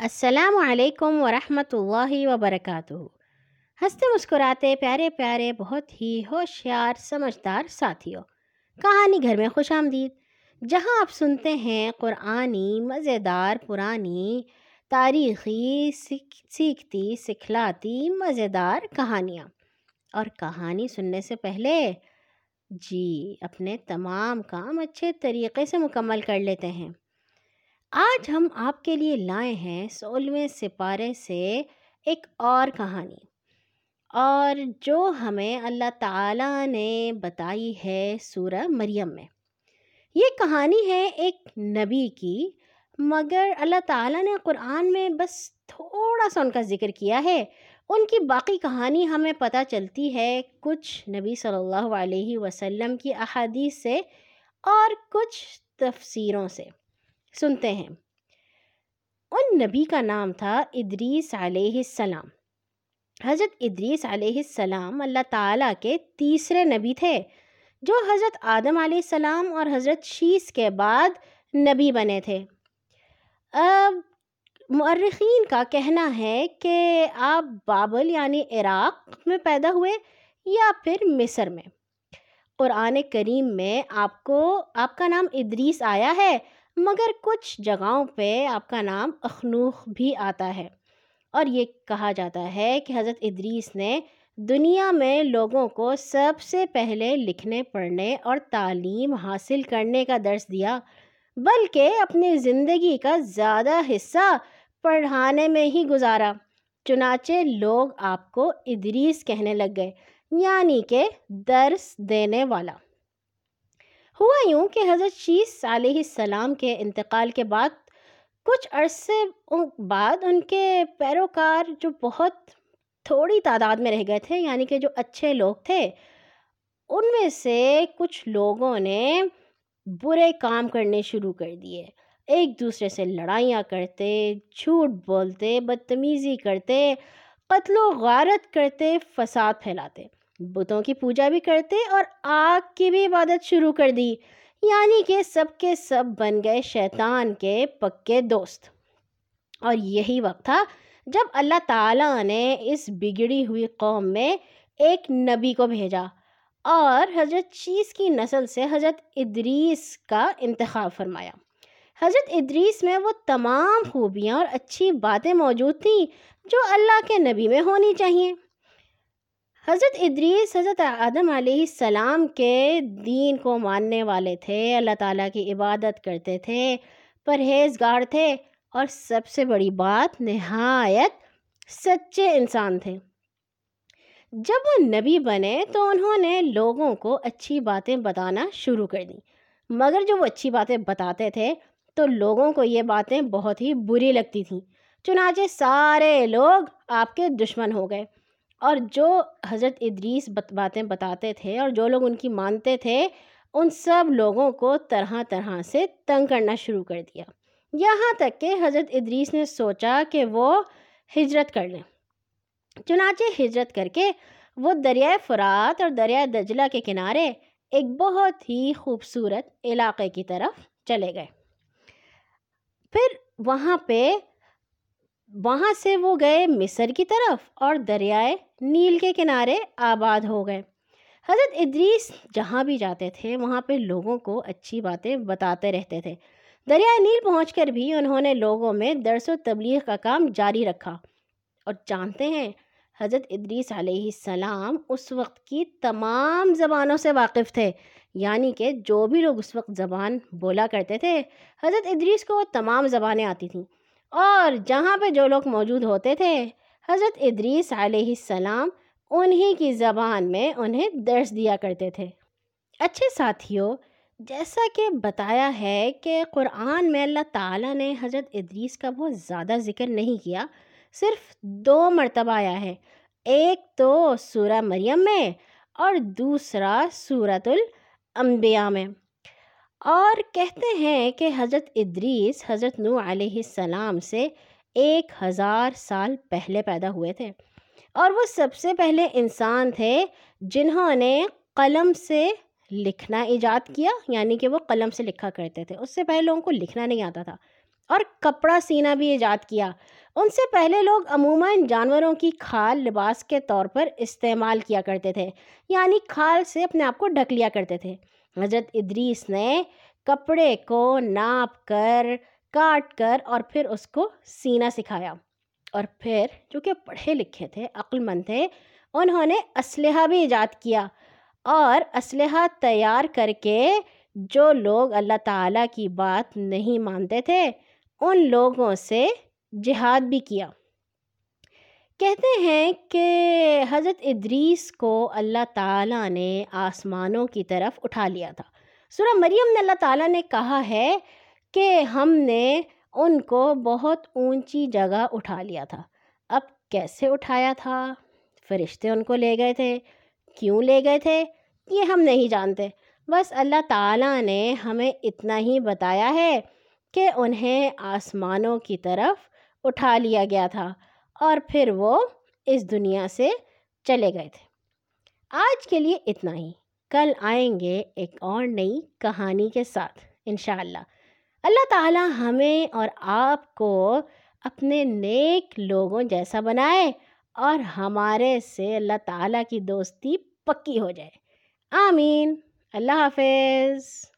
السلام علیکم ورحمۃ اللہ وبرکاتہ۔ ہنستے مسکراتے پیارے پیارے بہت ہی ہوشیار سمجھدار ساتھیوں، کہانی گھر میں خوش آمدید۔ جہاں آپ سنتے ہیں قرآنی مزیدار، پرانی، تاریخی سیکھتی، سکھلاتی، مزیدار کہانیاں۔ اور کہانی سننے سے پہلے جی اپنے تمام کام اچھے طریقے سے مکمل کر لیتے ہیں۔ آج ہم آپ کے لیے لائے ہیں سولہویں سپارے سے ایک اور کہانی۔ اور جو ہمیں اللہ تعالیٰ نے بتائی ہے سورہ مریم میں۔ یہ کہانی ہے ایک نبی کی، مگر اللہ تعالیٰ نے قرآن میں بس تھوڑا سا ان کا ذکر کیا ہے۔ ان کی باقی کہانی ہمیں پتہ چلتی ہے کچھ نبی صلی اللہ علیہ وسلم کی احادیث سے اور کچھ تفسیروں سے۔ سنتے ہیں۔ ان نبی کا نام تھا ادریس علیہ السلام۔ حضرت ادریس علیہ السلام اللہ تعالیٰ کے تیسرے نبی تھے، جو حضرت آدم علیہ السلام اور حضرت شیس کے بعد نبی بنے تھے۔ مورخین کا کہنا ہے کہ آپ بابل یعنی عراق میں پیدا ہوئے یا پھر مصر میں؟ قرآن کریم میں آپ کو، آپ کا نام ادریس آیا ہے۔ مگر کچھ جگہوں پہ آپ کا نام اخنوخ بھی آتا ہے۔ اور یہ کہا جاتا ہے کہ حضرت ادریس نے دنیا میں لوگوں کو سب سے پہلے لکھنے، پڑھنے اور تعلیم حاصل کرنے کا درس دیا، بلکہ اپنی زندگی کا زیادہ حصہ پڑھانے میں ہی گزارا۔ چنانچہ لوگ آپ کو ادریس کہنے لگ گئے یعنی کہ درس دینے والا۔ ہوا یوں کہ حضرت شیس علیہ السلام کے انتقال کے بعد کچھ عرصے بعد ان کے پیروکار جو بہت تھوڑی تعداد میں رہ گئے تھے یعنی کہ جو اچھے لوگ تھے، ان میں سے کچھ لوگوں نے برے کام کرنے شروع کر دیے۔ ایک دوسرے سے لڑائیاں کرتے، جھوٹ بولتے، بدتمیزی کرتے، قتل و غارت کرتے، فساد پھیلاتے۔ بتوں کی پوجا بھی کرتے اور آگ کی بھی عبادت شروع کر دی۔ یعنی کہ سب کے سب بن گئے شیطان کے پکے دوست۔ اور یہی وقت تھا جب اللہ تعالیٰ نے اس بگڑی ہوئی قوم میں ایک نبی کو بھیجا اور حضرت شیس کی نسل سے حضرت ادریس کا انتخاب فرمایا۔ حضرت ادریس میں وہ تمام خوبیاں اور اچھی باتیں موجود تھیں جو اللہ کے نبی میں ہونی چاہیے۔ حضرت ادریس، حضرت آدم علیہ السلام کے دین کو ماننے والے تھے، اللہ تعالیٰ کی عبادت کرتے تھے، پرہیزگار تھے، اور سب سے بڑی بات نہایت سچے انسان تھے۔ جب وہ نبی بنے تو انہوں نے لوگوں کو اچھی باتیں بتانا شروع کر دیں۔ مگر جو وہ اچھی باتیں بتاتے تھے تو لوگوں کو یہ باتیں بہت ہی بری لگتی تھیں۔ چنانچہ سارے لوگ آپ کے دشمن ہو گئے۔ اور جو حضرت ادریس باتیں بتاتے تھے اور جو لوگ ان کی مانتے تھے، ان سب لوگوں کو طرح طرح سے تنگ کرنا شروع کر دیا۔ یہاں تک کہ حضرت ادریس نے سوچا کہ وہ ہجرت کر لیں۔ چنانچہ ہجرت کر کے وہ دریائے فرات اور دریائے دجلہ کے کنارے ایک بہت ہی خوبصورت علاقے کی طرف چلے گئے۔ پھر وہاں پہ وہاں سے وہ گئے مصر کی طرف اور دریائے نیل کے کنارے آباد ہو گئے۔ حضرت ادریس جہاں بھی جاتے تھے، وہاں پہ لوگوں کو اچھی باتیں بتاتے رہتے تھے۔ دریائے نیل پہنچ کر بھی انہوں نے لوگوں میں درس و تبلیغ کا کام جاری رکھا۔ اور جانتے ہیں، حضرت ادریس علیہ السلام اس وقت کی تمام زبانوں سے واقف تھے۔ یعنی کہ جو بھی لوگ اس وقت زبان بولا کرتے تھے، حضرت ادریس کو وہ تمام زبانیں آتی تھیں۔ اور جہاں پہ جو لوگ موجود ہوتے تھے، حضرت ادریس علیہ السلام انہی کی زبان میں انہیں درس دیا کرتے تھے۔ اچھے ساتھیوں، جیسا کہ بتایا ہے کہ قرآن میں اللہ تعالیٰ نے حضرت ادریس کا بہت زیادہ ذکر نہیں کیا، صرف دو مرتبہ آیا ہے۔ ایک تو سورہ مریم میں اور دوسرا سورت الانبیاء میں۔ اور کہتے ہیں کہ حضرت ادریس حضرت نو علیہ السلام سے ایک ہزار سال پہلے پیدا ہوئے تھے۔ اور وہ سب سے پہلے انسان تھے جنہوں نے قلم سے لکھنا ایجاد کیا یعنی کہ وہ قلم سے لکھا کرتے تھے۔ اس سے پہلے لوگوں کو لکھنا نہیں آتا تھا۔ اور کپڑا سینا بھی ایجاد کیا۔ ان سے پہلے لوگ عموماً جانوروں کی کھال لباس کے طور پر استعمال کیا کرتے تھے یعنی کھال سے اپنے آپ کو ڈھک لیا کرتے تھے۔ حضرت ادریس نے کپڑے کو ناپ کر، کاٹ کر اور پھر اس کو سینا سکھایا۔ اور پھر چونکہ پڑھے لکھے تھے، عقل مند تھے، انہوں نے اسلحہ بھی ایجاد کیا اور اسلحہ تیار کر کے جو لوگ اللہ تعالیٰ کی بات نہیں مانتے تھے، ان لوگوں سے جہاد بھی کیا۔ کہتے ہیں کہ حضرت ادریس کو اللہ تعالیٰ نے آسمانوں کی طرف اٹھا لیا تھا۔ سورہ مریم نے اللہ تعالیٰ نے کہا ہے کہ ہم نے ان کو بہت اونچی جگہ اٹھا لیا تھا۔ اب کیسے اٹھایا تھا؟ فرشتے ان کو لے گئے تھے۔ کیوں لے گئے تھے؟ یہ ہم نہیں جانتے۔ بس اللہ تعالیٰ نے ہمیں اتنا ہی بتایا ہے کہ انہیں آسمانوں کی طرف اٹھا لیا گیا تھا۔ اور پھر وہ اس دنیا سے چلے گئے تھے۔ آج کے لیے اتنا ہی۔ کل آئیں گے ایک اور نئی کہانی کے ساتھ، انشاءاللہ۔ اللہ تعالیٰ ہمیں اور آپ کو اپنے نیک لوگوں جیسا بنائے اور ہمارے سے اللہ تعالیٰ کی دوستی پکی ہو جائے۔ آمین۔ اللہ حافظ۔